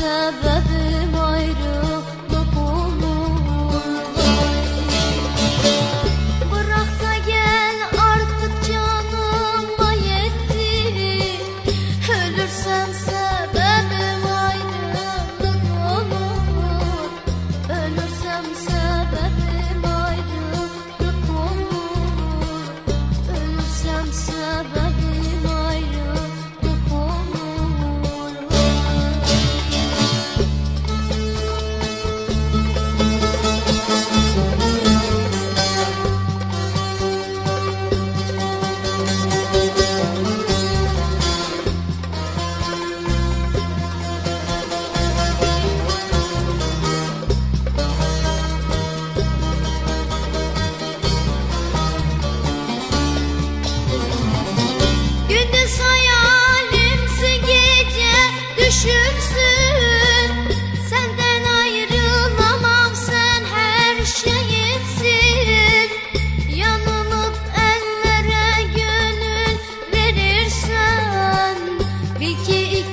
sebebi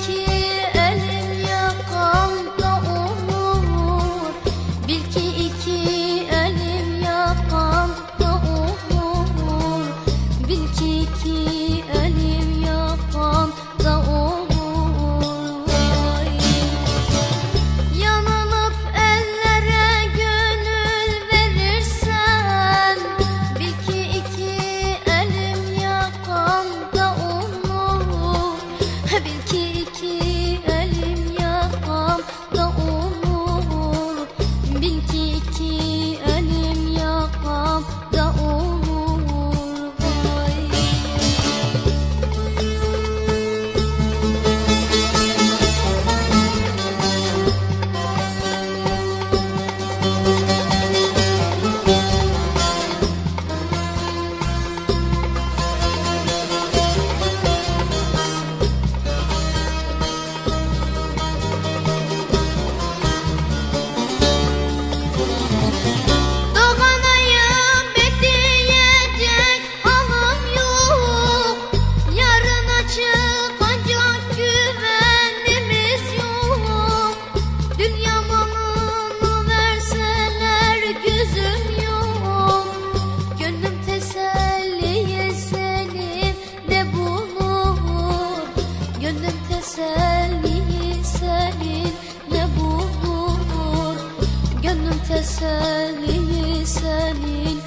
que Derdim teselli senin ne bulur Gönlüm teselli senin.